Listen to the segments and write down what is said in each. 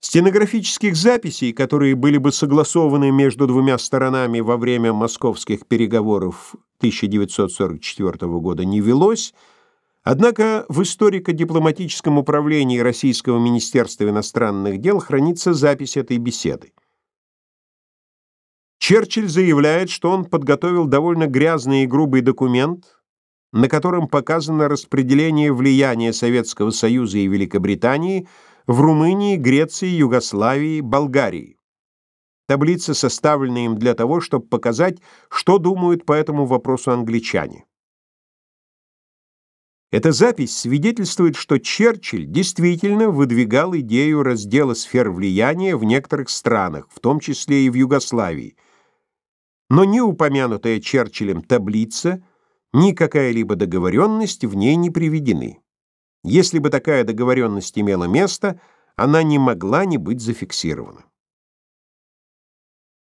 Стенографических записей, которые были бы согласованы между двумя сторонами во время московских переговоров 1944 года, не велось, однако в историко-дипломатическом управлении Российского министерства иностранных дел хранится запись этой беседы. Черчилль заявляет, что он подготовил довольно грязный и грубый документ, на котором показано распределение влияния Советского Союза и Великобритании – в Румынии, Греции, Югославии, Болгарии. Таблица составлена им для того, чтобы показать, что думают по этому вопросу англичане. Эта запись свидетельствует, что Черчилль действительно выдвигал идею раздела сфер влияния в некоторых странах, в том числе и в Югославии. Но ни упомянутая Черчиллем таблица, ни какая-либо договоренность в ней не приведены. Если бы такая договоренность имела место, она не могла не быть зафиксирована.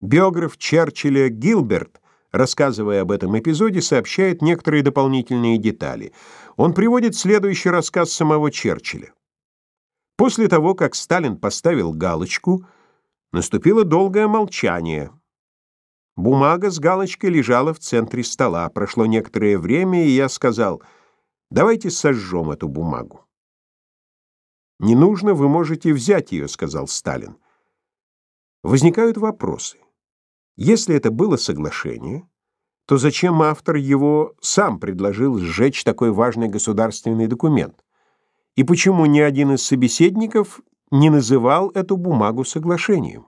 Биограф Черчилля Гилберт, рассказывая об этом эпизоде, сообщает некоторые дополнительные детали. Он приводит следующий рассказ самого Черчилля. После того, как Сталин поставил галочку, наступило долгое молчание. Бумага с галочкой лежала в центре стола. Прошло некоторое время, и я сказал — Давайте сожжем эту бумагу. Не нужно, вы можете взять ее, сказал Сталин. Возникают вопросы. Если это было соглашение, то зачем автор его сам предложил сжечь такой важный государственный документ? И почему ни один из собеседников не называл эту бумагу соглашением?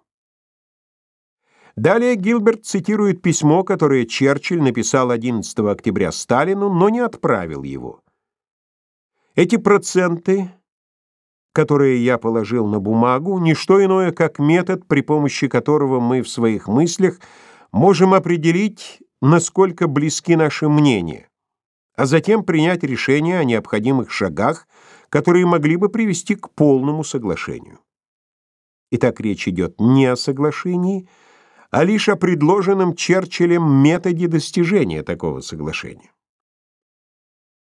Далее Гилберт цитирует письмо, которое Черчилль написал 11 октября Сталину, но не отправил его. Эти проценты, которые я положил на бумагу, не что иное, как метод, при помощи которого мы в своих мыслях можем определить, насколько близки наши мнения, а затем принять решение о необходимых шагах, которые могли бы привести к полному соглашению. Итак, речь идет не о соглашении, а лишь о предложенном Черчиллем методе достижения такого соглашения.